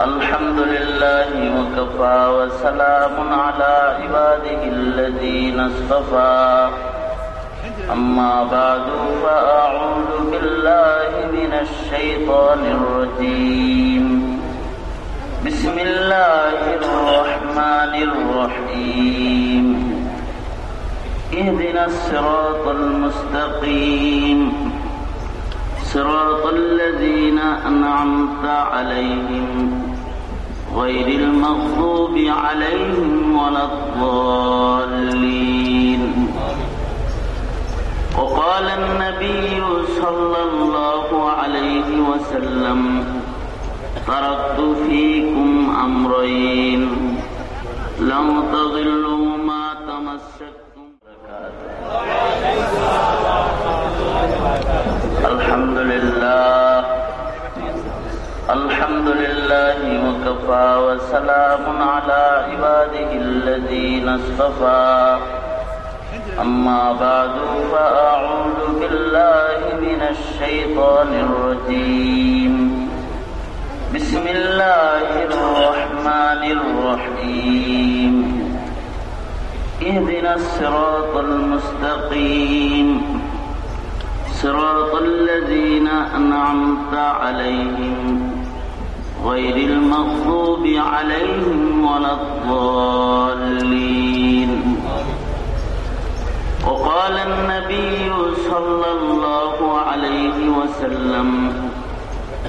الحمد لله وكفى وسلام على عباده الذين اصطفى. أما بعد فأعوذ بالله من الشيطان الرجيم. بسم الله الرحمن الرحيم. اهدنا الصراط المستقيم. صراط الذين أنعمت عليهم. غير المغضوب عليهم ولا الضالين. وقال النبي صلى الله عليه وسلم تركت فيكم أمرين لم تضلوا ما تمسكتم الحمد لله الحمد لله وكفى وسلام على عباده الذين اصطفى. أما بعد فأعوذ بالله من الشيطان الرجيم. بسم الله الرحمن الرحيم. اهدنا الصراط المستقيم. صراط الذين أنعمت عليهم غير المغضوب عليهم ولا الضالين. وقال النبي صلى الله عليه وسلم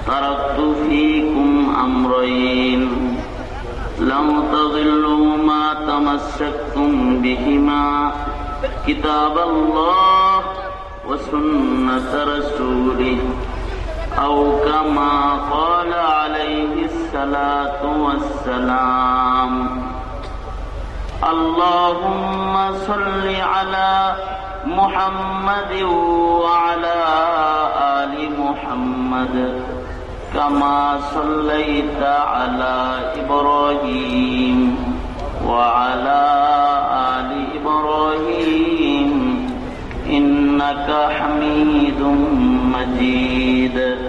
تركت فيكم أمرين. لم تضلوا ما تمسكتم بهما. كتاب الله وسنة رسوله. أو كما قال عليه الصلاة والسلام. اللهم صل على محمد وعلى آل محمد كما صليت على إبراهيم وعلى آل إبراهيم إنك حميد مجيد.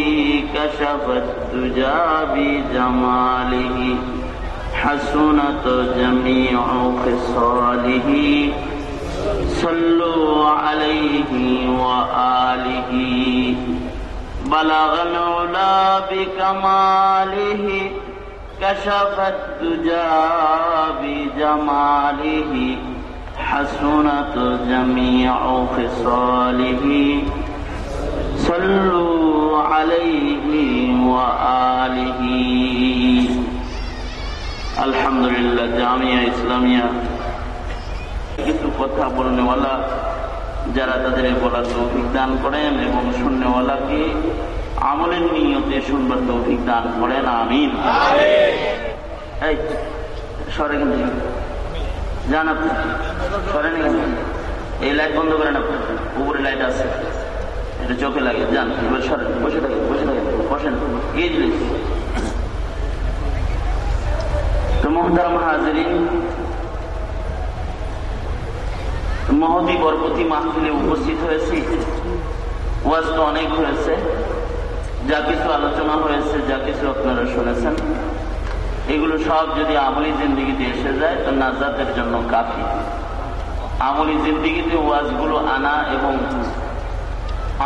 كشف الدجى بجماله حسنت جميع خصاله. صلوا عليه وآله. بلغ العلا بكماله كشف الدجى بجماله حسنت جميع خصاله. صلوا عليه وآله আলহামদুলিল্লাহ জামিয়া ইসলামিয়া কিছু কথা বলনেওয়ালা যারা তাদের বলার তৌফিক দান করেন এবং শুননেওয়ালাকে আমলের নিয়তে শুনবার তৌফিক দান করেন আমিন এই সরে কিন্তু যান আপনি সরেন এই লাইট বন্ধ করেন আপনি উপরে লাইট আছে এটা চোখে লাগে, যান, এবার সরেন, বসে থাকেন বসে থাকেন, বসেন, এই জিনিস। তো মোহতারাম হাজরিন, মহতি বরপতি মাহফিলে উপস্থিত হয়েছি। ওয়াজ তো অনেক হয়েছে। যা কিছু আলোচনা হয়েছে, যা কিছু আপনারা শুনেছেন, এগুলো সব যদি আমলি জিন্দিগিতে এসে যায়, তো নাজাতের জন্য কাফি। আমলি জিন্দিগিতে ওয়াজগুলো আনা এবং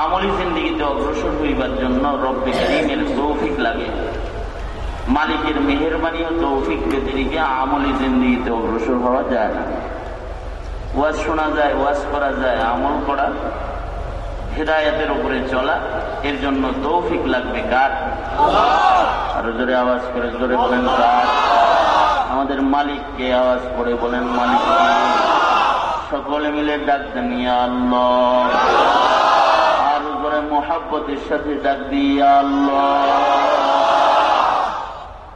আমলি জিন্দিগিতে অগ্রসর হইবার জন্য রব্বে করিমের তৌফিক লাগে। মালিকের মেহরবানি ও তৌফিক ব্যতিরিকে আমলি জিন্দিগিতে অগ্রসর হওয়া যায় না। ওয়াজ শোনা যায়, ওয়াজ করা যায়, আমল করা, হেদায়তের উপরে চলা, এর জন্য তৌফিক লাগবে কার? আরও জোরে আওয়াজ করে, জোরে বলেন কার? আমাদের মালিককে আওয়াজ করে বলেন মালিক। সকলে মিলে ডাক দেন আল্লাহ। মোহাব্বতের সাথে ডাক দিয়ে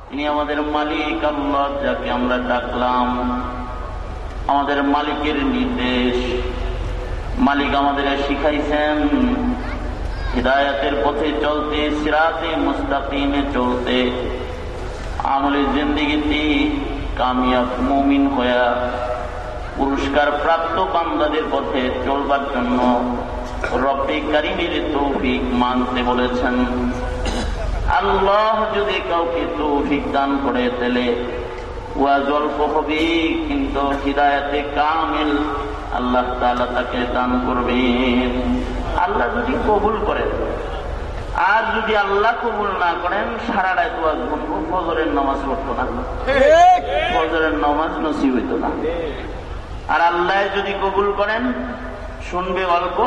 তিনি আমাদের মালিক, আল্লাহ, যাকে আমরা ডাকলাম। আমাদের মালিকের নির্দেশ। মালিক আমাদের শিখাইছেন, হৃদায়তের পথে চলতে, সিরাতে মুস্তাকিমে চলতে। আমলের জিন্দিগিতে কামিয়াব মুমিন হইয়া পুরস্কার প্রাপ্ত বান্দাদের পথে চলবার জন্য রব্বে কারিমের তৌফিক মানতে বলেছেন। আল্লাহ যদি কাউকে তৌফিক দান করে দিলে ওয়াজ অল্প হবে, কিন্তু হৃদায়তে কামিল। আল্লাহ তালা তাকে দান করবেন। আল্লাহ যদি কবুল করেন, আর যদি আল্লাহ কবুল না করেন সারা রায় ওয়াজ বলব ফজরের নামাজ পড়তো না। ফজরের নামাজ নসিব হইত না। আর আল্লাহ যদি কবুল করেন, শুনবে অল্প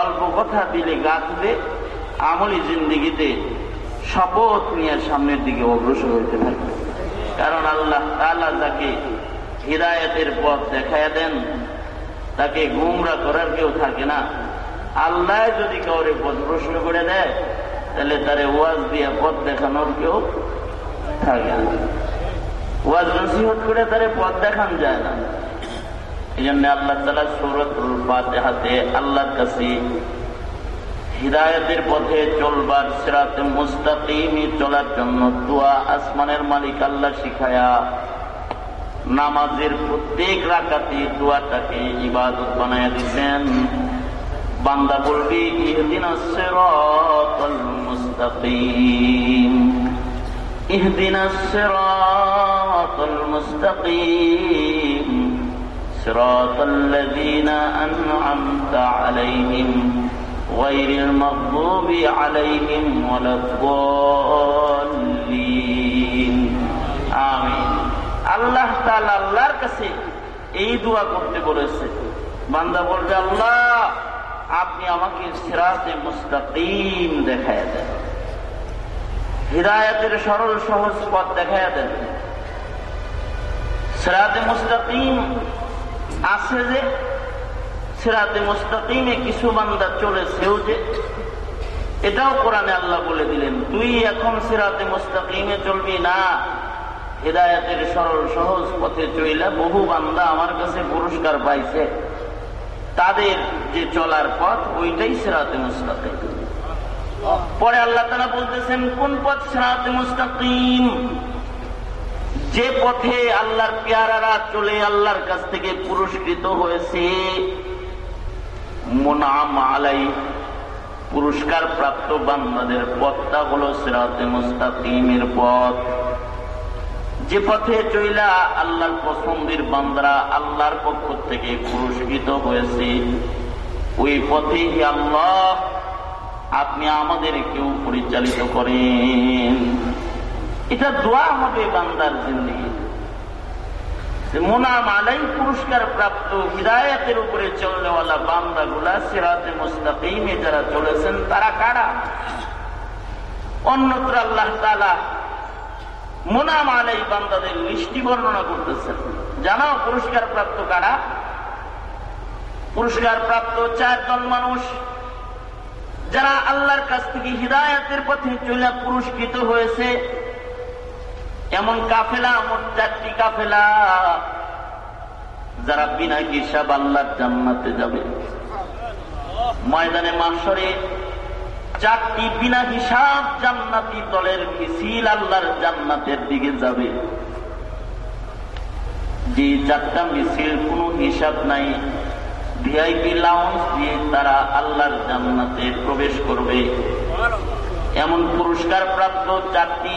অল্প কথা দিলে গাঁথবে আমলি জিন্দিগিতে শপথ নিয়ে সামনের দিকে অগ্রসর হইতে থাকবে কারণ আল্লাহ তালা যাকে হৃদায়তের পথ দেখাইয়া দেন, তাকে গুমরা করার কেউ থাকে না। আল্লাহ যদি কাউরে পথ প্রশ্ন করে দেয়, তাহলে তারে ওয়াজ দিয়ে পথ দেখানোর কেউ থাকে না। ওয়াজ নসিহত করে তারে পথ দেখান যায় না। এই জন্য আল্লাহ তালা সুরতুল হাতে আল্লাহর কাছে হৃদায়তের পথে চলবার সেরাতে মুস্তাকিমি চলার জন্য দোয়া আসমানের মালিক আল্লাহ শিখায়া নামাজের প্রত্যেক রাকাতে দোয়াটাকে ইবাদত বানায় দিচ্ছেন বান্দা বলবি, ইহদিন মুস্তাকিম। ইহদিন মুস্তাকিম। صراط الذين أنعمت عليهم غير المغضوب عليهم ولا الضالين آمين আল্লাহ তাআলা আল্লাহর কাছে এই দোয়া করতে বলেছে বান্দা বলবে আল্লাহ আপনি আমাকে সিরাতে মুস্তাকিম দেখায় দেন হৃদায়তের সরল সহজ পথ দেখায় দেন সিরাতে মুস্তাকিম আছে যে, সিরাতে মুস্তাকিমে কিছু বান্দা চলেছেও যে, এটাও কোরআনে আল্লাহ বলে দিলেন, তুই এখন সেরাতে মুস্তাকিমে চলবি না। হৃদায়তের সরল সহজ পথে চইলা বহু বান্দা আমার কাছে পুরস্কার পাইছে। তাদের যে চলার পথ, ওইটাই সিরাতে মুস্তাকিম। পরে আল্লাহ তারা বলতেছেন, কোন পথ সেরাতে মুস্তাকিম? যে পথে আল্লাহর পেয়ারারা চলে আল্লাহর কাছ থেকে পুরস্কৃত হয়েছে, মোনাম আলাই, পুরস্কার প্রাপ্ত বান্দাদের পথটা হলো সিরাতে মুস্তাকিমের পথ। যে পথে চইলা আল্লাহর পছন্দের বান্দারা আল্লাহর পক্ষ থেকে পুরস্কৃত হয়েছে, ওই পথে আল্লাহ, আপনি আমাদের কেউ পরিচালিত করেন। এটা দোয়া হবে বান্দার জিন্দগি মোনাম আলাই পুরস্কার প্রাপ্ত হৃদায়তের উপরে চলনেওয়ালা বান্দা গুলা সিরাতে মুস্তাকিমে যারা চলেছেন, তারা কারা? অন্যত্র আল্লাহ তালা মোনাম আলাই বান্দাদের মিষ্টি বর্ণনা করতেছেন। জানাও, পুরস্কার প্রাপ্ত কারা? পুরস্কার প্রাপ্ত চারজন মানুষ, যারা আল্লাহর কাছ থেকে হৃদায়তের পথে চলে পুরস্কৃত হয়েছে। এমন কাফেলা, মোট চারটি কাফেলা। যারা বিনা হিসাব আল্লাহর জান্নাতে যাবে। ময়দানে মাসরে চারটি বিনা হিসাব জান্নাতি দলের মিছিল আল্লাহর জান্নাতের দিকে যাবে। যে চারটা মিছিল কোনো হিসাব নাই, ভিআইপি লাউন্স দিয়ে তারা আল্লাহর জান্নাতে প্রবেশ করবে। এমন পুরস্কার প্রাপ্ত চারটি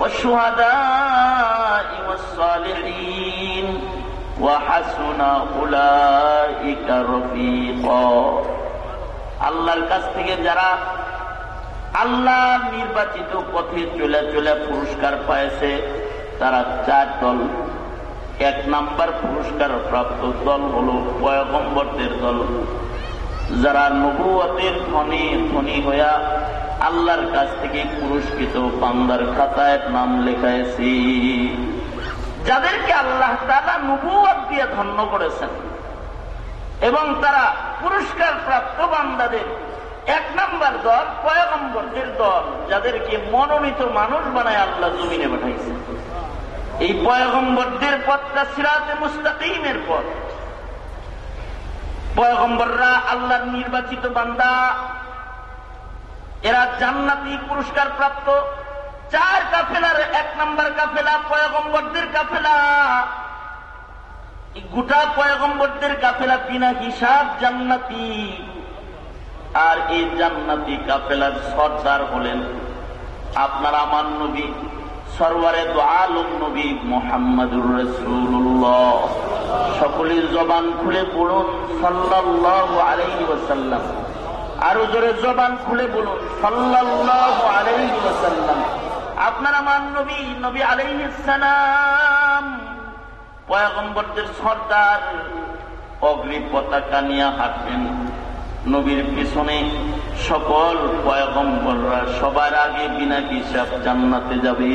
والشهداء والصالحين وحسن أولئك رفيقا আল্লাহর কাছ থেকে যারা আল্লাহ নির্বাচিত পথে চলে চলে পুরস্কার পাইছে তারা চার দল এক নাম্বার পুরস্কার প্রাপ্ত দল হলো পয়গম্বরদের দল যারা নবুয়তের ধনী ধনী হইয়া আল্লাহর কাছ থেকে পুরস্কৃত বান্দার খাতায় নাম লেখাইছি। যাদেরকে আল্লাহ তারা নবুয়াত দিয়ে ধন্য করেছেন এবং তারা পুরস্কার প্রাপ্ত বান্দাদের এক নাম্বার দল, পয়গম্বরদের দল, যাদেরকে মনোনীত মানুষ বানায় আল্লাহ জমিনে পাঠাইছে এই পয়গম্বরদের পথটা সিরাতে মুস্তাকিমের পথ। পয়গম্বররা আল্লাহর নির্বাচিত বান্দা এরা জান্নাতি পুরস্কার প্রাপ্ত। চার কাফেলার, এক নম্বর কাফেলা, পয়গম্বরদের কাফেলা। গোটা পয়গম্বরদের কাফেলা বিনা হিসাব জান্নাতি। আর এই জান্নাতি কাফেলার সর্দার হলেন আপনার আমার নবী, সরওয়ারে তো আলম নবী মোহাম্মদুর রসুল্লাহ সকলের জবান খুলে পড়ুন সাল্লাহ আলাইহি ওসাল্লাম আরও জোরে জবান খুলে বলুন সাল্লাহ আলাইহি ওসাল্লাম আপনার আমার নবী নবী আলাইসালাম পয়গম্বরদের সর্দার অগ্নি পতাকা নিয়ে হাঁটবেন। নবীর পেছনে সকল পয়গম্বররা সবার আগে বিনা হিসাব জান্নাতে যাবে।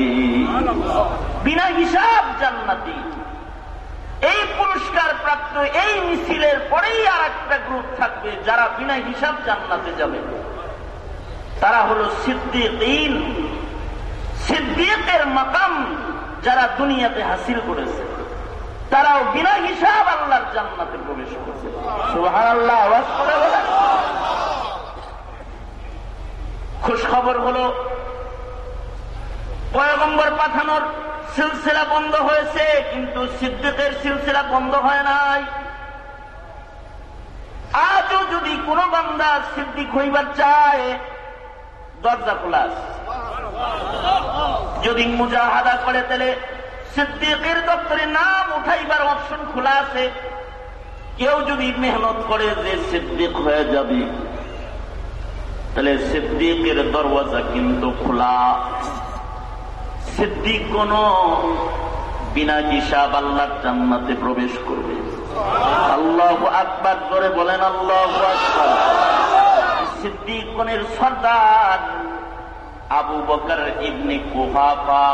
বিনা হিসাব জান্নাতি। এই পুরস্কার প্রাপ্ত এই মিছিলের পরেই আর একটা গ্রুপ থাকবে যারা বিনা হিসাব জান্নাতে যাবে। তারা হলো সিদ্দিক সিদ্দিকের মাকাম যারা দুনিয়াতে হাসিল করেছে, তারাও বিনা হিসাব আল্লাহর জান্নাতে প্রবেশ করেছে। আল্লাহ আওয়াজ করে খুশ খবর হলো পয়গম্বর পাঠানোর সিলসিলা বন্ধ হয়েছে, কিন্তু সিদ্দিকের সিলসিলা বন্ধ হয় নাই। আজও যদি কোনো বান্দা সিদ্দিক হইবার চায়, দরজা খোলা যদি মুজাহাদা করে, তাহলে সিদ্দিকের দপ্তরে নাম উঠাইবার অপশন খোলা আছে। কেউ যদি মেহনত করে যে সিদ্দিক হয়ে যাবে, তাহলে সিদ্দিকের দরওয়াজা কিন্তু খোলা সিদ্দিক কোন বিনা হিসাব আল্লাহর জান্নাতে প্রবেশ করবে। আল্লাহ আকবার করে বলেন আল্লাহ সিদ্দিক কোনের সর্দার আবু বকর ইবনে কুহাফা,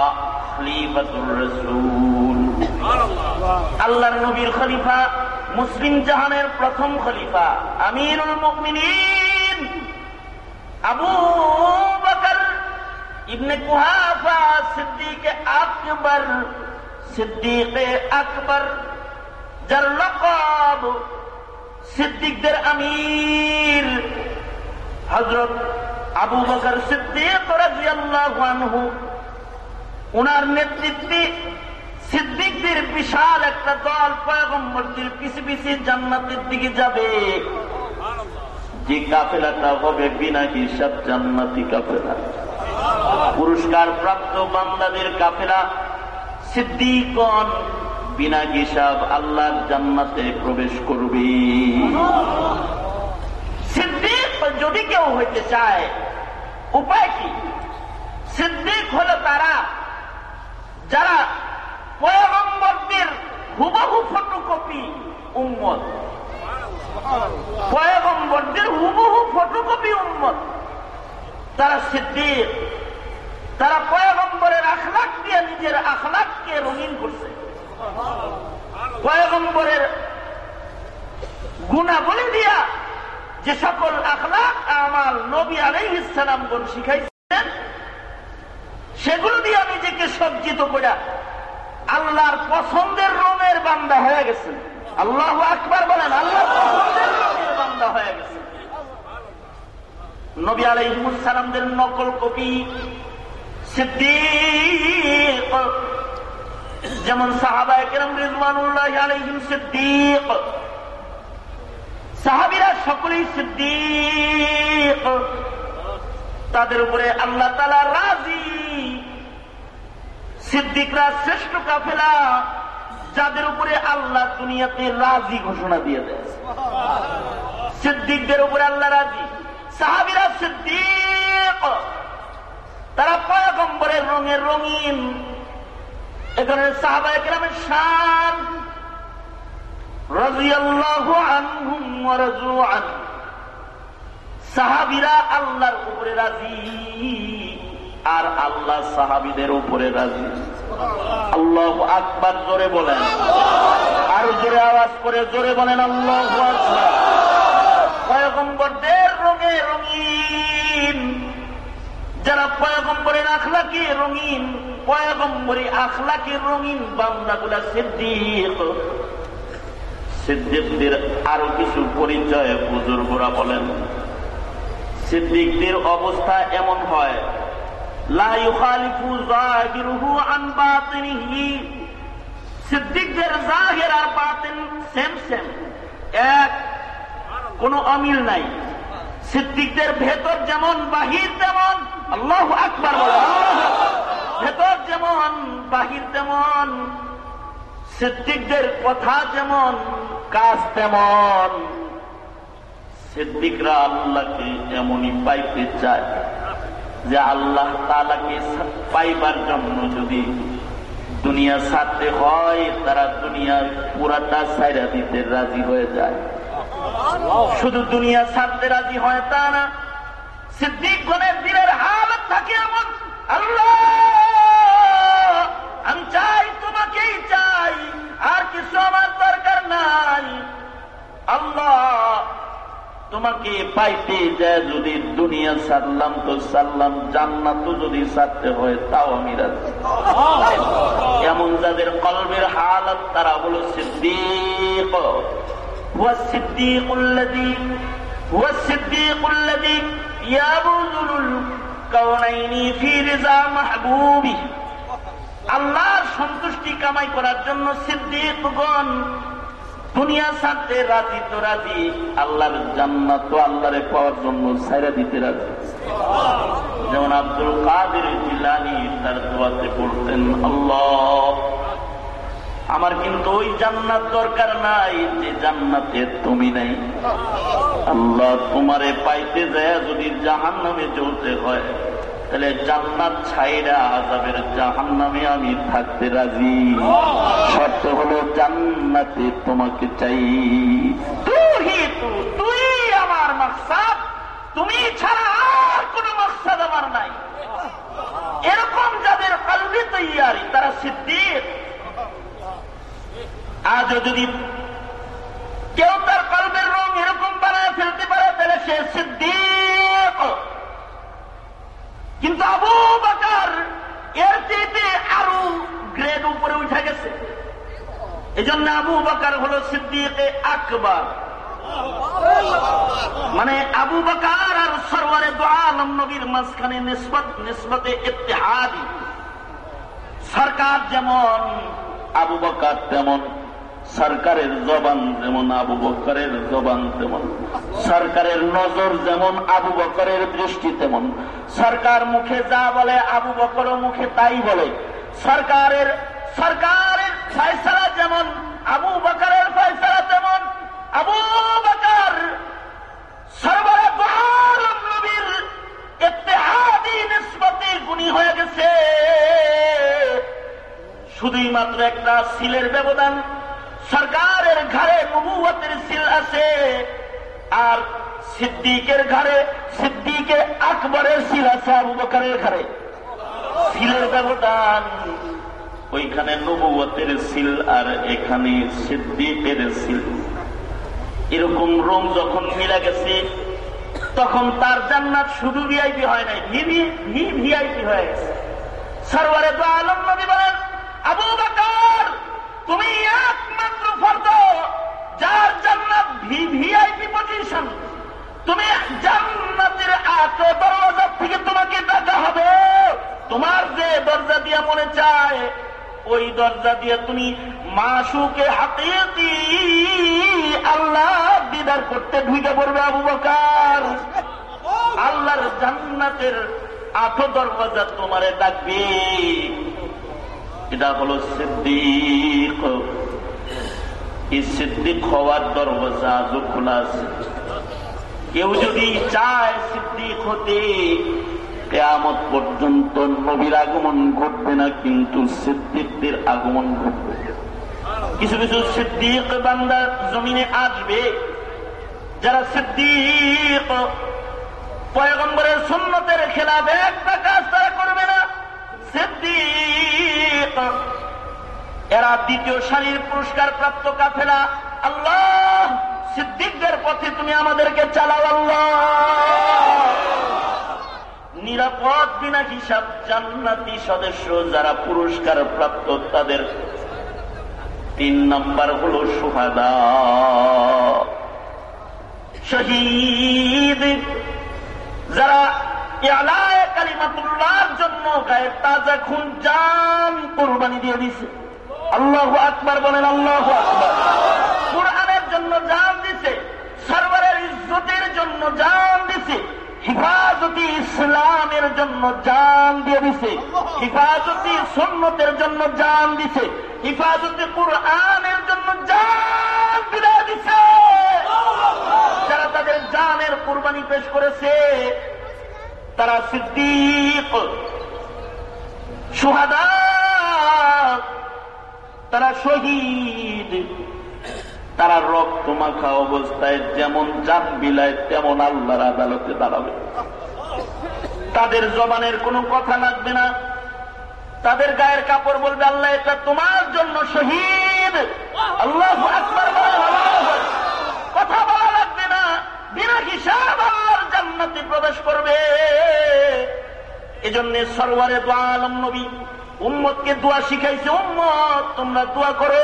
খলিফাতুর রাসূল। আল্লাহর নবীর খলিফা, মুসলিম জাহানের প্রথম খলিফা, আমিরুল মুমিনিন আবু ইবনে কুহাফা সিদ্দিক আকবর সিদ্দিক আকবর, যার লকব সিদ্দিকদের আমির। হজরত আবু বকর সিদ্দিক রাজিয়াল্লাহু ওনার নেতৃত্বে সিদ্দিকদের বিশাল একটা দল পয়গম্বরদের পিছি পিছি জান্নাতের দিকে যাবে। যে কাফেলাটা হবে বিনা হিসাব জান্নাতি কাফেলা। পুরস্কার প্রাপ্ত বান্দাদের কাফেলা সিদ্দিকন বিনা হিসাব আল্লাহর জান্নাতে প্রবেশ করবে। যদি কেউ হইতে চায়, উপায় কি? সিদ্দিক হলো তারা যারা পয়গম্বরদের হুবহু ফটোকপি উম্মত। পয়গম্বরদের হুবহু ফটোকপি উম্মত। তারা সিদ্দিক, তারা পয়গম্বরের আখলাক দিয়ে নিজের আখলাককে রঙিন করছে। পয়গম্বরের গুণাবলী দিয়া যে সকল আখলাক, আমাল নবী আলাই ইসলামগণ শিখাইছেন, সেগুলো দিয়ে নিজেকে সজ্জিত করে আল্লাহর পছন্দের রঙের বান্দা হয়ে গেছে আল্লাহ আকবার বলেন আল্লাহ পছন্দের রঙের বান্দা হয়ে গেছে। নবী আলাইহিমুসালামদের নকল কপি সিদ্দিক, যেমন সাহাবায় কেরম রিজওয়ানুল্লাহ আলাইহিম সিদ্দিক, সাহাবিরা সকলেই সিদ্দিক। তাদের উপরে আল্লাহ তালা রাজি। সিদ্দিকরা শ্রেষ্ঠ কাফেলা। যাদের উপরে আল্লাহ দুনিয়াতে রাজি ঘোষণা দিয়ে দেয়। সিদ্দিকদের উপরে আল্লাহ রাজি। সাহাবিরা সিদ্দিক। তারা পয়গম্বরের রঙের রঙিন। এখানে সাহাবা একরামের শান। রাজিয়াল্লাহু আল্লাহর উপরে রাজি আর আল্লাহ সাহাবীদের উপরে রাজি। আল্লাহ আকবার জোরে বলেন। আর জোরে আওয়াজ করে জোরে বলেন, আল্লাহ আকবার। পয়গম্বরদের রঙে রঙিন। যারা পয়গম্বরের আখলাকে রঙিন পয়গম্বরী আখলাকে রঙিন বান্দাগুলা সিদ্দিক। সিদ্দিকদের আরও কিছু পরিচয় বুজুর্গরা বলেন। সিদ্দিকদের অবস্থা এমন হয় জাহের সেম সেম এক, কোনো অমিল নাই। সিদ্দিকদের ভেতর যেমন বাহির তেমন, আল্লাহ আকবার ভেতর যেমন, বাহির তেমন। সিদ্দিকদের কথা যেমন, কাজ তেমন। সিদ্দিকরা আল্লাহকে এমনই পাইতে চায়। যে আল্লাহ তালাকে পাইবার জন্য যদি দুনিয়া ছাড়তে হয়, তারা দুনিয়ার পুরাটা সাইরা দিতে রাজি হয়ে যায়। শুধু দুনিয়া ছাড়তে রাজি হয় তা না, সিদ্দিক দিনের হালত থাকে এমন, আল্লাহ, আমি চাই, তোমাকেই চাই, আর কিছু আমার দরকার নাই, আল্লাহ তোমাকে পাইতে যায় যদি দুনিয়া সারলাম তো সারলাম জান্নাত যদি সারতে হয় তাও আমি রাজি এমন যাদের কলবের হালত তারা হলো সিদ্দিক هو الصديق الذي هو الصديق الذي يبذل الكونين في رضا محبوبه আল্লাহর সন্তুষ্টি কামাই করার জন্য সিদ্দিকগণ দুনিয়া ছাড়তে রাজি তো রাজি, আল্লাহর জান্নাত আল্লাহরে পাওয়ার জন্য সাইরা দিতে রাজি। যেমন আব্দুল কাদের জিলানি তার দোয়াতে পড়তেন, আল্লাহ, আমার কিন্তু ওই জান্নাত দরকার নাই, যে জান্নাতে তুমি নাই। আল্লাহ, তোমারে পাইতে যায় যদি জাহান নামে চলতে হয় তাহলে জান্নাত ছাইরা আজাবের জাহান নামে আমি থাকতে রাজি। শর্ত হলো জান্নাতে তোমাকে চাই। তুই তুই আমার মাকসাদ। তুমি ছাড়া আর কোন মাকসাদ আমার নাই। এরকম যাদের কলবি তৈয়ারি, তারা সিদ্দিক। আজও যদি কেউ তার কলবের রং এরকম বানায় ফেলতে পারে, তাহলে সে সিদ্দিক। কিন্তু আবু বাকার এর চেয়ে আরও গ্রেড উপরে উঠে গেছে। এই জন্য আবু বাকার হলো সিদ্দিকে আকবর। মানে আবু বাকার আর সরওয়ারে দোয়ালম নবীর মাঝখানে নিসবত নিসবতে ইত্তেহাদি। সরকার যেমন, আবু বকার তেমন। সরকারের জবান যেমন আবু বকরের জবান তেমন। সরকারের নজর যেমন আবু বকরের দৃষ্টি তেমন। সরকার মুখে যা বলে, আবু বকর মুখে তাই বলে। সরকারের সরকারের ফয়সলা যেমন, আবু বকরের ফয়সলা তেমন। আবু বকর সরবরাহ নবীর ইত্তেহাদি নিসবতে গুণী হয়ে গেছে। শুধুই মাত্র একটা সিলের ব্যবধান। সরকারের ঘরে নবুয়তের সিল আছে। আর সিদ্দিকের ঘরে, সিদ্দিকে আকবরের সিল আছে আবু বকরের ঘরে। সিলের ব্যবধান। ওইখানে নবুয়তের সিল আর এখানে সিদ্দিকের সিল। এরকম রোম যখন মিলা গেছে, তখন তার জান্নাত শুধু ভিআইপি হয় নাই ভিআইপি হয়ে গেছে। সরওয়ারে তো আলম নবী বলেন, আবু বাকর, তুমি যার জান্নাত ভিআইপি পজিশন তুমি জান্নাতের আটো দরজা থেকে তোমাকে ডাকা হবে। তোমার যে দরজা দিয়া মনে চায়, ওই দরজা দিয়ে তুমি মাসুকে হাতে আল্লাহ দিদার করতে ঢুকে পড়বে আবু বকার। আল্লাহর জান্নাতের আঠো দরজা তোমারে ডাকবে। এটা হলো সিদ্দিক। এই সিদ্দিক হওয়ার কেউ যদি চায় পর্যন্ত নবীর আগমন ঘটবে না, কিন্তু সিদ্দিকদের আগমন ঘটবে। কিছু কিছু সিদ্দিক বান্দা জমিনে আসবে, যারা সিদ্দিক পয়গম্বরের সুন্নতের খেলাফে একটা কাজ তারা করবে না। সিদ্দিক এরা দ্বিতীয় সারির পুরস্কার প্রাপ্ত কাফেলা। আল্লাহ, সিদ্দিকদের পথে তুমি আমাদেরকে চালাও, আল্লাহ। নিরাপদ বিনা হিসাব জান্নাতি সদস্য যারা পুরস্কার প্রাপ্ত তাদের তিন নম্বর হল সুহাদা। শহীদ। যারা কালিমাতুল্লাহর জন্য গায়ে তাজা খুন, জান কোরবানি দিয়ে দিছে আল্লাহ আকবার বলেন, আল্লাহ কোরআনের জন্য জান দিছে সরবারের ইজ্জতের জন্য জান দিছে, হিফাজতি ইসলামের জন্য জান দিয়ে দিছে, হিফাজতি সন্ন্যতের জন্য জান দিছে, হিফাজতি কোরআনের জন্য জান দিয়ে দিছে। যারা তাদের জানের কোরবানি পেশ করেছে, তারা সিদ্দিক, সুহাদা তারা শহীদ। তারা রক্ত মাখা অবস্থায় যেমন জান বিলায় তেমন আল্লাহর আদালতে দাঁড়াবে। তাদের জবানের কোনো কথা লাগবে না। তাদের গায়ের কাপড় বলবে, আল্লাহ, এটা তোমার জন্য শহীদ। আল্লাহ কথা বলা লাগবে না। বিনা হিসাব আল্লাহর জান্নাতে প্রবেশ করবে। এজন্য সরওয়ারে আলম নবী উম্মতকে দোয়া শিখাইছে, উম্মত, তোমরা দোয়া করো।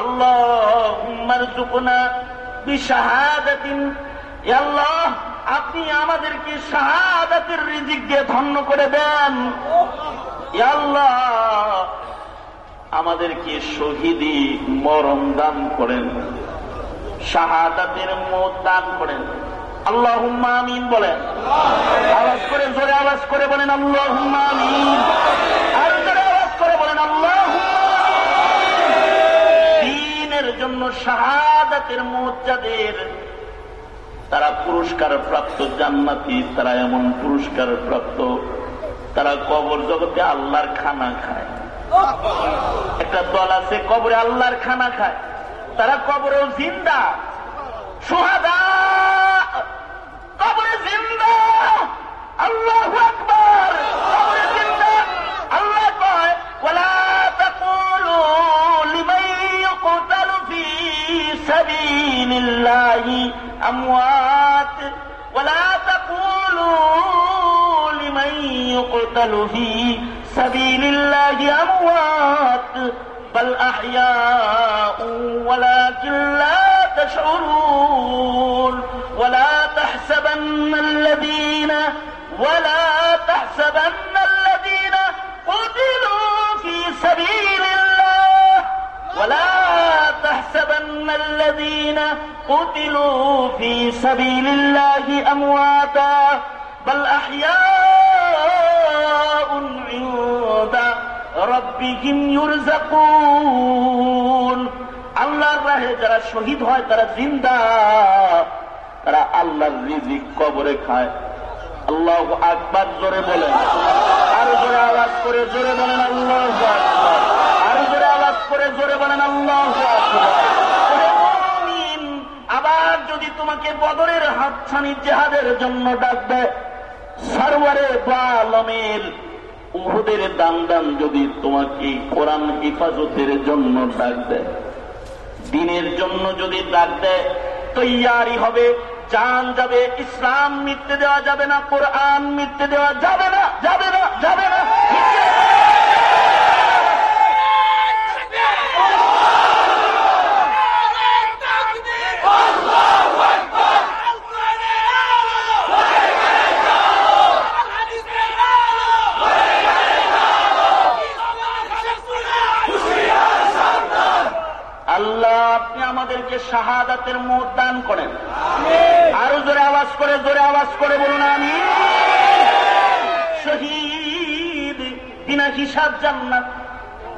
আল্লাহ বিশাহাদাতিন। আল্লাহ, আপনি আমাদেরকে শাহাদাতের রিজিক দিয়ে ধন্য করে দেন। আল্লাহ, আমাদেরকে শহীদি মরম দান করেন, শাহাদাতের মত দান করেন। আল্লাহ আমিন বলেন। আওয়াজ করে জোরে আওয়াজ করে বলেন আল্লাহ আমিন। আওয়াজ করে বলেন আল্লাহ দিনের জন্য শাহাদাতের তারা পুরস্কার প্রাপ্ত জান্নাতি, তারা এমন পুরস্কার প্রাপ্ত তারা কবর জগতে আল্লাহর খানা খায়। একটা দল আছে কবরে আল্লাহর খানা খায়, তারা কবরেও জিন্দা, সোহাদা الله أكبر. الله أكبر. ولا تقولوا لمن يقتل في سبيل الله أموات. ولا تقولوا لمن يقتل في سبيل الله أموات. بل أحياء ولكن لا تشعرون. ولا تحسبن الذين ولا تحسبن الذين قتلوا في سبيل الله ولا تحسبن الذين قتلوا في سبيل الله أمواتا بل أحياء عند রব্বিহিম ইউরজাকুন আল্লাহর রাহে যারা শহীদ হয় তারা জিন্দা তারা আল্লাহর রিজিক কবরে খায় আল্লাহ আকবার জোরে বলেন। আরও জোরে আওয়াজ করে জোরে বলেন আল্লাহ আরও জোরে আওয়াজ করে জোরে বলেন আল্লাহ আবার যদি তোমাকে বদরের হাতছানি জেহাদের জন্য ডাক দেয় সারওয়ারে বালমের উহুদের দান দান যদি তোমাকে কোরআন হেফাজতের জন্য ডাক দেয়। দিনের জন্য যদি ডাক দেয়, তৈয়ারি হবে। জান যাবে, ইসলাম মিটতে দেওয়া যাবে না, কোরআন মিটতে দেওয়া যাবে না যাবে না যাবে না। আল্লাহ, আপনি আমাদেরকে শাহাদাতের মুখ দান করেন। আরও জোরে আওয়াজ করে, জোরে আওয়াজ করে বলুন আমি। শহীদ বিনা হিসাব জান্নাত,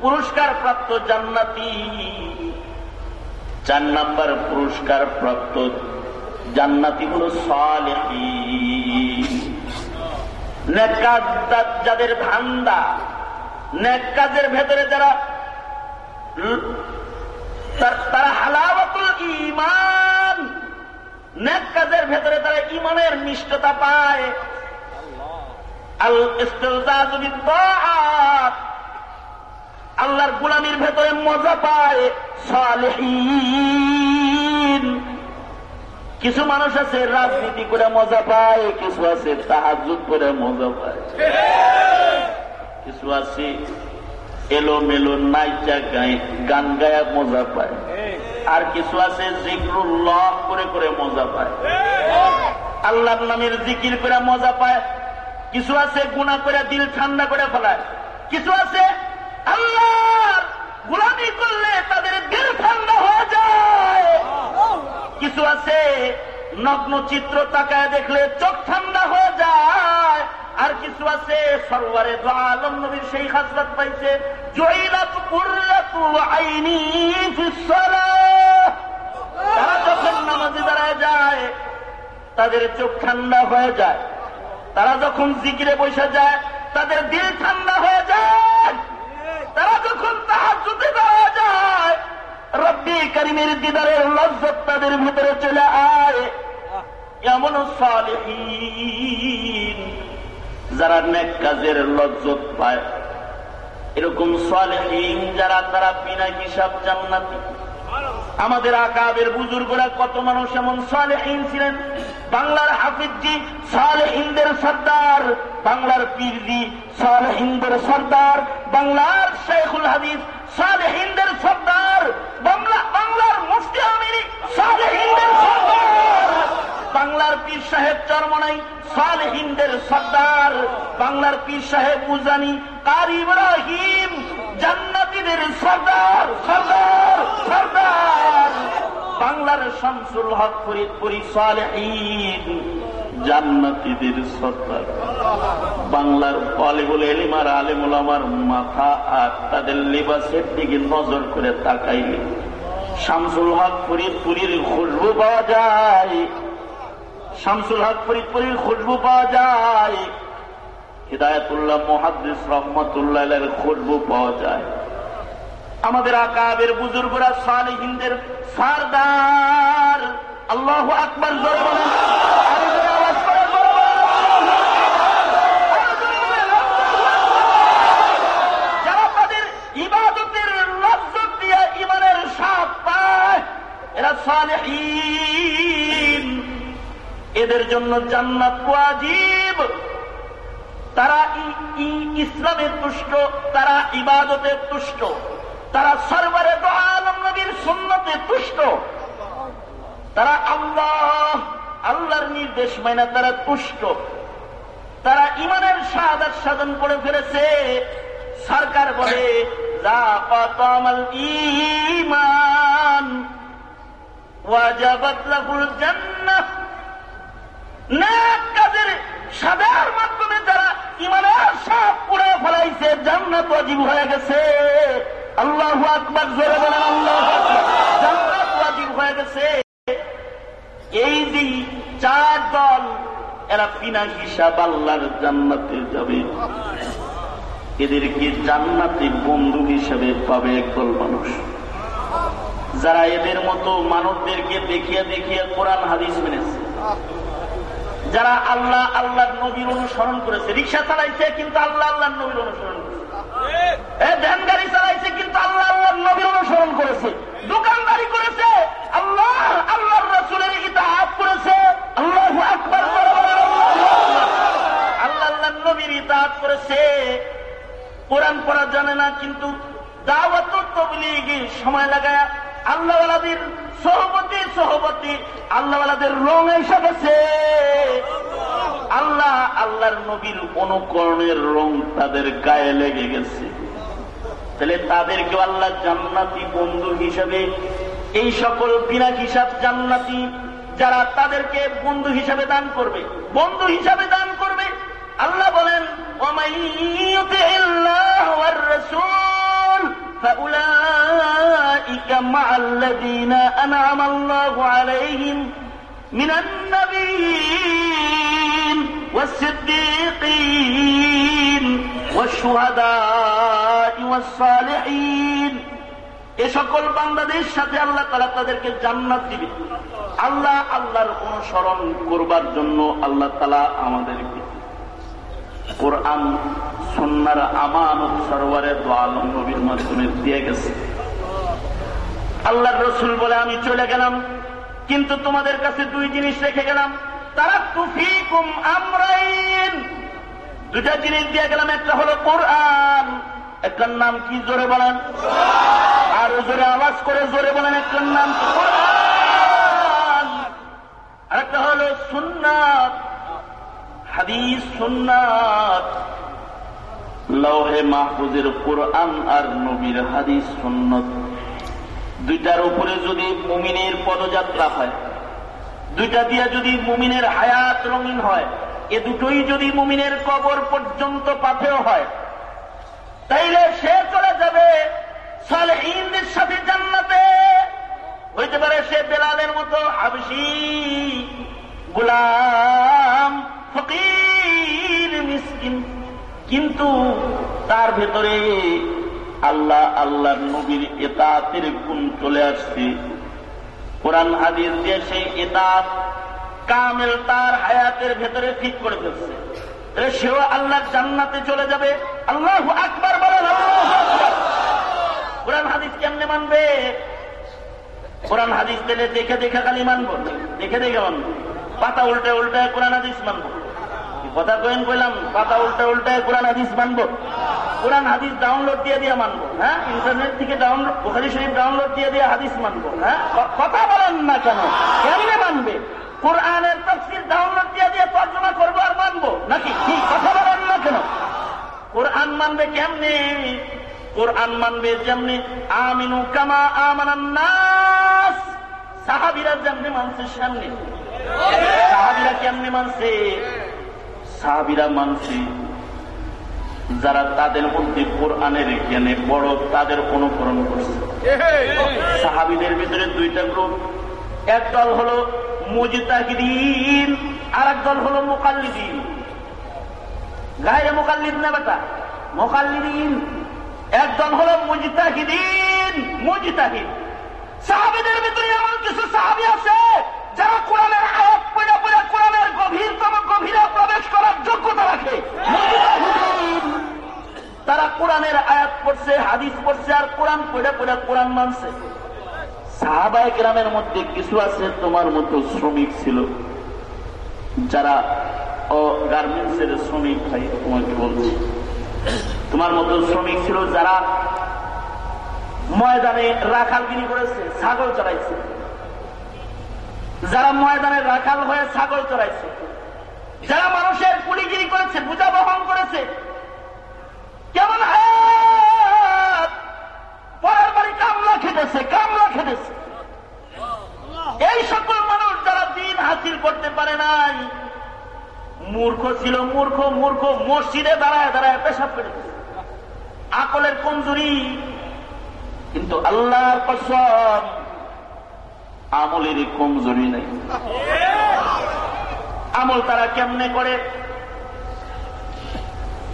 পুরস্কার প্রাপ্ত জান্নাতি। চার নাম্বার পুরস্কার প্রাপ্ত জান্নাতি হল যাদের ধান্দা নেক কাজের ভেতরে যারা, তারা হালাওয়াতুল ইমান নেক কাজের ভেতরে তারা ইমানের নিষ্ঠতা পায়। আল আল্লাহর গুলামির ভেতরে মজা পায় কিছু মানুষ আছে রাজনীতি করে মজা পায়, কিছু আছে তাহাজুদ করে মজা পায়। কিছু আছে এলো মেলো নাইচা গান গায়া মজা পায়। আর কিছু আছে জিক্রুল্লাহ করে করে মজা পায়। আল্লাহর নামের জিকির করে মজা পায়। কিছু আছে গুণা করে দিল ঠান্ডা করে ফেলায়। কিছু আছে আল্লাহ গুলামি করলে তাদের দিল ঠান্ডা হয়ে যায়। কিছু আছে নগ্ন চিত্র তাকায় দেখলে চোখ ঠান্ডা হয়ে যায়। আর কিছু আছে? সরোয়ারে আলম নবীর সেই হাসরাত পাইছে। তারা যখন নামাজে তাদের চোখ ঠান্ডা হয়ে যায়। তারা যখন জিকিরে বসে যায়, তাদের দিল ঠান্ডা হয়ে যায়। তারা যখন তাহার জুতে দেওয়া যায়, রব্বি করিমের দিদারের লজ্জত তাদের ভিতরে চলে আয়। এমন সালেহীন। যারা নেক কাজের লজ্জত পায়। এরকম সালেহীন যারা, তারা বিনা হিসাব জান্নাতি। আমাদের আকাবের বুজুর্গরা কত মানুষ এমন সালেহীন ছিলেন? বাংলার হাফিজি সালেহিনদের সর্দার, বাংলার পীরজি সালেহিনদের সর্দার, বাংলার শেখুল হাদিস সালেহিনদের সর্দার, বাংলা বাংলার মুফতি আমিরি সালেহিনদের সর্দার। বাংলার পীর সাহেব চরমনাই, সালেহিনদের সর্দার। বাংলার পীর সাহেব উজানি, কার ইব্রাহিম? জান্নাতিদের সর্দার সর্দার সর্দার। বাংলার শামসুল হক ফরিদপুরি সালেহীন, জান্নাতিদের সর্দার। বাংলার বলে এলিমার আলেমুল আমার মাথা আর তাদের লেবাসের দিকে নজর করে তাকাইলে শামসুল হক ফরিদপুরীর খুশবু পাওয়া যায়। শামসুল হক ফরিদপুরীর খুশবু পাওয়া যায়। হিদায়তুল্লাহ মহাদিস রহমতুল্লাহ খুশবু পাওয়া যায়। আমাদের আকাবের বুজুর্গরা সালিহিনদের সারদার। আল্লাহ আকবর ইবাদতের লজ্জত দিয়ে ইমানের সাপ পায়, এরা সালেহীন। এদের জন্য জান্নাত ওয়াজিব। তারা ইসলামে তুষ্ট, তারা ইবাদতে তুষ্ট, তারা সর্বরে আলম নবীর সুন্নতে তুষ্ট। তারা আল্লাহ, আল্লাহর নির্দেশ মাইনা তারা তুষ্ট। তারা ইমানের সাদার সাধন করে ফেলেছে। সরকার বলে ইমান ওয়াজাবাত লাহুল জান্নাহ। কাজের সাদার মাধ্যমে যারা ইমানের সাপ পুরে ফেলাইছে, জান্নাত ওয়াজিব হয়ে গেছে। আল্লাহ আকবর, জোরে বলেন আল্লাহ জান্নাত ওয়াজিব হয়ে গেছে। এই যে চার দল, এরা বিনা হিসাব আল্লাহর জান্নাতে যাবে। এদেরকে জান্নাতে বন্ধু হিসেবে পাবে একদল মানুষ? যারা এদের মতো মানবদেরকে দেখিয়া দেখিয়া কোরআন, হাদিস মেনেছে। যারা আল্লাহ, আল্লাহর নবীর অনুসরণ করেছে, রিক্সা চালাইছে কিন্তু আল্লাহ নবীর অনুসরণ আল্লাহ নবীর অনুসরণ করেছে। দোকানদারি করেছে, আল্লাহ করেছে। আল্লাহ আল্লাহ আল্লাহ নবীর করেছে। কোরআন পড়া জানে না, কিন্তু দাওয়াত সময় লাগায় আল্লাহওয়ালাদের সহপতি সহপতি আল্লাহওয়ালাদের রং এসে আল্লাহ আল্লাহর নবীর অনুকরণের রং তাদের গায়ে লেগে গেছে। তাহলে তাদেরকে আল্লাহ জান্নাতি বন্ধু হিসাবে এই সকল বিনা হিসাব জান্নাতি যারা তাদেরকে বন্ধু হিসাবে দান করবে, বন্ধু হিসাবে দান করবে, আল্লাহ বলেন فأولئك مع الذين أنعم الله عليهم من النبيين والصديقين والشهداء والصالحين এ সকল বাংলাদেশ সাথে আল্লাহ তালা তাদেরকে জান্নাত দিবে আল্লাহ আল্লাহর অনুসরণ করবার জন্য আল্লাহ তালা আমাদেরকে কোরআন সন্ন্যার আমানত সরোয়ারের দোয়ালম নবীর মাধ্যমে দিয়ে গেছে। আল্লাহ রসুল বলে, আমি চলে গেলাম, কিন্তু তোমাদের কাছে দুই জিনিস রেখে গেলাম। তারা তুফিকুম আমরাইন। দুটা জিনিস দিয়ে গেলাম, একটা হলো কোরআন, একটার নাম কি জোরে বলেন? আর জোরে আওয়াজ করে জোরে বলেন, একটার নাম? কোরআন। আরেকটা হলো সুন্নাত। হাদিস, সুন্নাত। লৌহে মাহফুজের কোরআন আর নবীর হাদিস, সুন্নত। দুইটার উপরে যদি মুমিনের পদযাত্রা হয়, দুইটা দিয়া যদি মুমিনের হায়াত রঙিন হয়, এ দুটোই যদি মুমিনের কবর পর্যন্ত পাথেও হয়, তাইলে সে চলে যাবে সালেহীনদের সাথে জান্নাতে। হইতে পারে সে বেলালের মতো হাবসি গুলাম। ফকির মিসকিন। কিন্তু তার ভেতরে আল্লাহ আল্লাহ নবীর এতাতের গুণ চলে আসছে। কোরআন হাদিস দিয়ে সেই এতাত কামেল তার হায়াতের ভেতরে ঠিক করে ফেলছে। সেও আল্লাহ জান্নাতে চলে যাবে। আল্লাহ আকবার বলেন কোরআন হাদিস কেমনে মানবে? কোরআন হাদিস দিলে দেখে দেখে খালি মানব। দেখে দেখে মানবো পাতা উল্টে উল্টে কোরআন হাদিস মানবো। কথা কইন কইলাম? পাতা উল্টে উল্টে কোরআন হাদিস মানবো। কোরআন হাদিস ডাউনলোড দিয়ে দিয়ে মানবো হ্যাঁ? ইন্টারনেট থেকে ডাউনলোড বুখারি শরীফ ডাউনলোড দিয়ে দিয়ে হাদিস মানবো হ্যাঁ? কথা বলেন না কেন? কেমনে মানবে? কোরআনের তফসির ডাউনলোড দিয়ে দিয়ে তর্জমা করব আর মানবো? নাকি? কি? কথা বলেন না কেন? কোরআন মানবে কেমনে? কোরআন মানবে যেমনি, আমিনু কামা আমানান নাস। সাহাবিরা যেমনি মানছে, সামনে। সাহাবিরা কেমনে যারা তাদের মধ্যে কোরআনের জ্ঞানে বড়, তাদের অনুকরণ করছে। সাহাবিদের ভিতরে দুইটা গ্রুপ। এক দল হলো মুজিতাহিদিন আর এক দল হলো মোকাল্লিদিন। গায়ে মোকাল্লিদ না বেটা? মোকাল্লিদিন। একদল হলো মুজিতাহিদিন, মুজিতাহিদ। সাহাবিদের ভিতরে এমন কিছু সাহাবি আছে যারা কোরআনের আয়াত পড়ে পড়ে কোরআনের গভীরতম গভীরে প্রবেশ করার যোগ্যতা রাখে তারা কোরআনের আয়াত পড়ছে, হাদিস পড়ছে, আর কোরআন পড়ে পড়ে কোরআন মানছে। সাহাবায় গ্রামের মধ্যে কিছু আছে, তোমার মতো শ্রমিক ছিল। যারা গার্মেন্টসের শ্রমিক, ভাই, তোমাকে বলছি। তোমার মতো শ্রমিক ছিল যারা ময়দানে রাখালগিরি করেছে, ছাগল চড়াইছে। যারা ময়দানে রাখাল হয়ে ছাগল চড়াইছে, যারা মানুষের পুলিগিরি করেছে পূজা বহন করেছে, কেমন পরের বাড়ি কামলা খেটেছে কামলা খেটেছে। এই সকল মানুষ যারা দিন হাসিল করতে পারে নাই, মূর্খ ছিল, মূর্খ মূর্খ, মসজিদে দাঁড়ায় দাঁড়ায় পেশাব করে আকলের কমজুরি, কিন্তু আল্লাহর কসম আমলের কমজুরি নেই। আমল তারা কেমনে করে?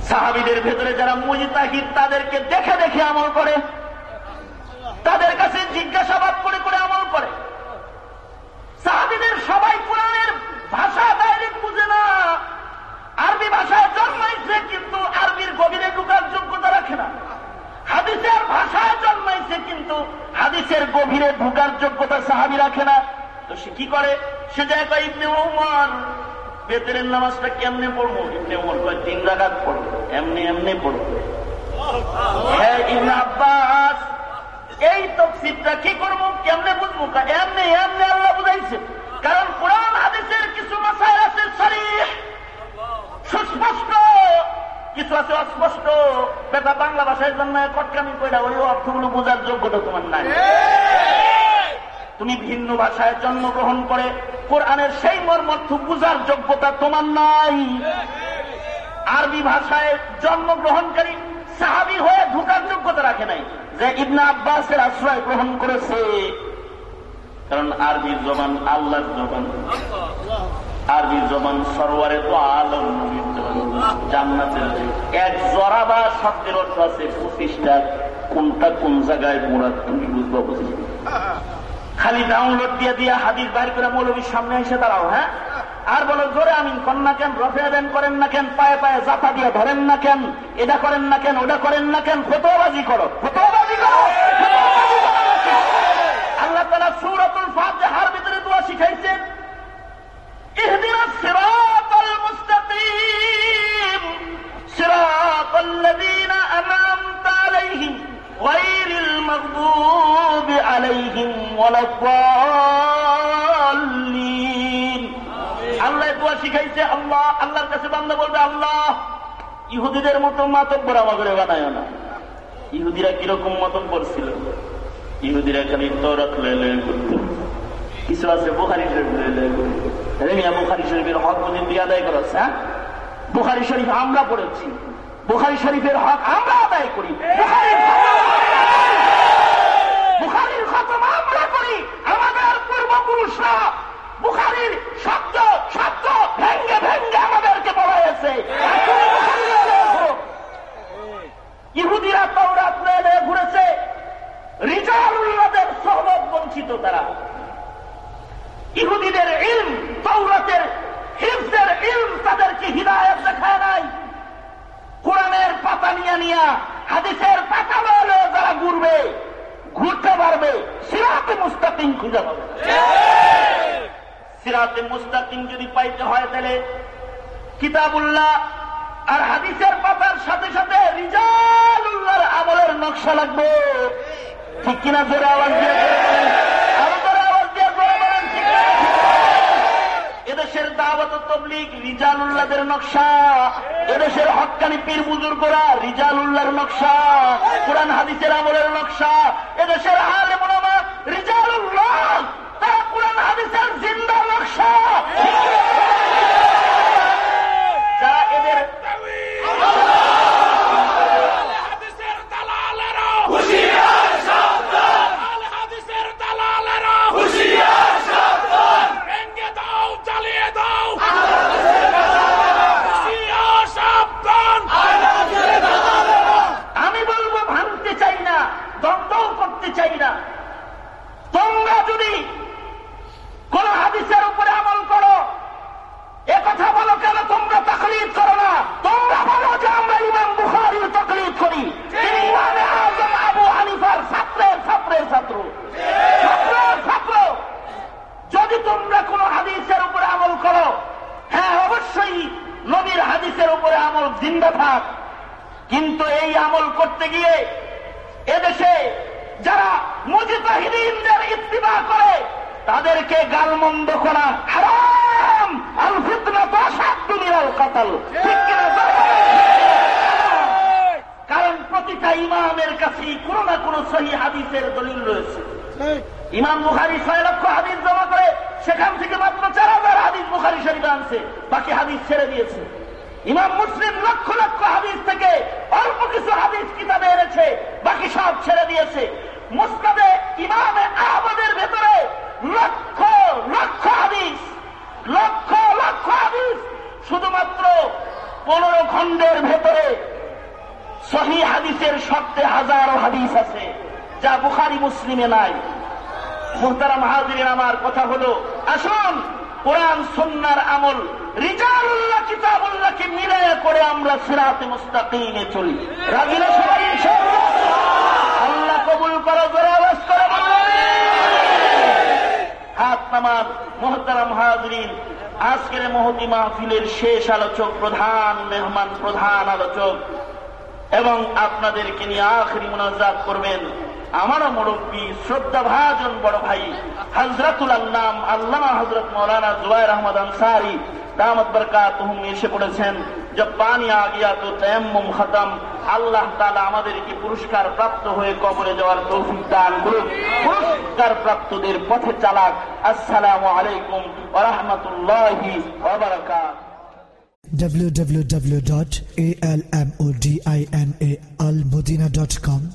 সাহাবিদের ভেতরে যারা মুজিতাহিদ, তাদেরকে দেখে দেখে আমল করে। তাদের কাছে জিজ্ঞাসাবাদ করে করে আমল করে। সাহাবিদের সবাই কোরআনের ভাষা ডাইরেক্ট বুঝে না। আরবি ভাষায় জন্মাইছে, কিন্তু আরবির গভীরে ঢুকার যোগ্যতা রাখে না। হাদিসের ভাষায় জন্মাইছে, কিন্তু হাদিসের গভীরে ঢুকার যোগ্যতা সাহাবি রাখে না। তো সে কি করে? সে যায় কয়, ইবনে উমর। বেতরের নামাজটা কেমনে পড়ব? ইবনে উমর কয়, তিন রাগাত পড়ব, এমনি এমনি পড়ব। কারণ কোরআন হাদিসের কিছু মাসায় আছে সুস্পষ্ট। কিছু আছে অস্পষ্ট। বেটা, বাংলা ভাষায় জন্য কটকামি কইরা ওই অর্থগুলো বোঝার যোগ্যতা তোমার নাই। তুমি ভিন্ন ভাষায় জন্মগ্রহণ করে কোরআনের সেই মর্মর্থ বুঝার যোগ্যতা তোমার নাই। আরবি ভাষায় জন্মগ্রহণকারী সাহাবি হয়ে ঢুকার যোগ্যতা রাখে নাই, যে ইবনা আব্বাসের আশ্রয় গ্রহণ করেছে। কারণ আরবি জবান আল্লাহর জবান। আরবি জবান সরোয়ারে তো আলম এক অর্থ আছে কোনটা কোন তুমি খালি ডাউনলোড দিয়ে দিয়ে বাইর করে মৌলবীর সামনে এসে দাঁড়াও হ্যাঁ? আর বলো, জোরে আমিন করেন না কেন? রফিয়া করেন না কেন? পায়ে পায়ে জাফা দিয়ে ধরেন না কেন? এটা করেন না কেন? ওটা করেন না কেন? ফটোবাজি করো করো আল্লাহ তালা সুরাতুল ফাতিহার ভিতরে দোয়া শিখাইছেন। اهدنا الصراط المستقيم صراط الذين أنعمت عليهم غير المغضوب عليهم ولا الضالين আল্লাহ দোয়া শিখাইছে আল্লাহ আল্লাহর কাছে বান্দা বলবে আল্লাহ ইহুদিদের মতো মাতব্বর আমাকে বানায় না ইহুদিরা কিরকম মাতব্বর ছিল ইহুদিরা খালি তরাত লয়ে লয়ে করতো কিছু আছে বুখারি শরীফ লয়ে লয়ে করতো বুখারি শরীফের দিয়ে আদায় হ্যাঁ? বুখারি শরীফ আমরা পড়েছি। বুখারি শরীফের হক আমরা আদায় করি। বুখারির বুখারির খতম আমরা করি আমাদের পূর্বপুরুষরা বুখারির শব্দ শব্দ ভেঙ্গে ভেঙ্গে আমাদেরকে বলাইছে আর তুমি বুখারি লয়ে লয়ে ঘুরো। ইহুদিরা তৌরাত লয়ে লয়ে ঘুরেছে রিজালুল্লাদের সহবত বঞ্চিত তারা ইহুদিদের ইলম তৌরাতের হিফজের ইলম তাদেরকে হৃদায়ত দেখায় নাই কোরআনের পাতা নিয়ে নিয়া হাদিসের পাতা লয়ে যারা ঘুরবে ঘুরতে পারবে সিরাতে মুস্তাকিম খুঁজে পাবে সিরাতে মুস্তাকিম যদি পাইতে হয় তাহলে কিতাবুল্লাহ আর হাদিসের পাতার সাথে সাথে রিজালুল্লাহর আমলের নকশা লাগবে। ঠিক কিনা জোরে আওয়াজ দিয়ে আরও? এদেশের দাওয়াত তবলিগ রিজালুল্লাহদের নকশা। এদেশের হক্কানি পীর বুজুর্গরা রিজালুল্লাহর নকশা। কোরআন হাদিসের আমলের নকশা। এদেশের আলেম ওলামা রিজালুল্লাহ তারা কোরআন হাদিসের জিন্দা নকশা যারা এদের হাদিসের দালালেরা হুশিয়ার সাবধান আল হাদিসের দালালেরা হুশিয়ার সাবধান ভেঙ্গে দাও চালিয়ে দাও হুশিয়ার সাবধান আমি বলব ভাঙতে চাই না দ্বন্দ্বও করতে চাই না তোমরা যদি কোন হাদিসের উপরে আমল করো এ কথা বলো কেন তোমরা তকলিদ করো না তোমরা বলো যে আমরা ইমাম বুখারির তকলিদ করি তিনি ইমামে আজম আবু হানিফার ছাত্রের ছাত্রের ছাত্র ছাত্রের ছাত্র যদি তোমরা কোন হাদিসের উপরে আমল করো হ্যাঁ অবশ্যই নবীর হাদিসের উপরে আমল জিন্দা থাক কিন্তু এই আমল করতে গিয়ে এদেশে যারা মুজিতাহিদিনদের ইত্তিবা করে তাদেরকে গালমন্দ করা হারাম আল ফিতনা তো সাত মিনাল কাতাল ঠিক কিনা বলো? কারণ প্রতিটা ইমামের কাছেই কোনো না কোনো সহি হাদিসের দলিল রয়েছে ইমাম বুখারি ছয় লক্ষ হাদিস জমা করে সেখান থেকে মাত্র চার হাজার হাদিস বুখারি শরীফে আনছে বাকি হাদিস ছেড়ে দিয়েছে ইমাম মুসলিম লক্ষ লক্ষ হাদিস থেকে অল্প কিছু হাদিস কিতাবে এনেছে বাকি সব ছেড়ে মুসকাদে ইমামে আহমদের ভেতরে লক্ষ লক্ষ হাদিস, লক্ষ লক্ষ হাদিস। শুধুমাত্র পনেরো খণ্ডের ভেতরে সহি হাদিসের শব্দে হাজারো হাদিস আছে, যা বুখারি, মুসলিমে নাই। মুহতারাম হাজিরিন, আমার কথা হলো, আসুন, কোরআন সন্ন্যার আমল, রিজালুল্লাহ, কিতাবুল্লাহকে মিলায়া করে আমরা সিরাতে মুস্তাকিমে চলি। রাজি না সবাই ইনশাআল্লাহ? আল্লাহ কবুল করো জোরে আওয়াজ করে। হাত নামান মোহতারাম হাজরিন, আজকের মহতি মাহফিলের শেষ আলোচক, প্রধান মেহমান, প্রধান আলোচক, এবং আপনাদেরকে নিয়ে আখরি মোনাজাত করবেন আমারও মুরব্বী শ্রদ্ধা ভাজন বড় ভাই হজরতুল আল্লাম আল্লামা হজরত মৌলানা জুবাইর আহমদ আনসারি, দামত বরকাত এসে পড়েছেন জব পানি আ গিয়া তো তয়াম্মুম খতম আল্লাহ তালা আমাদেরকে পুরস্কার প্রাপ্ত হয়ে কবরে যাওয়ার তৌফিক দান করুন। পুরস্কার প্রাপ্তদের পথে চালাক। আসসালামু আলাইকুম ওয়া রাহমাতুল্লাহি ওয়া বারাকাতুহু। www.almodinaalmodina.com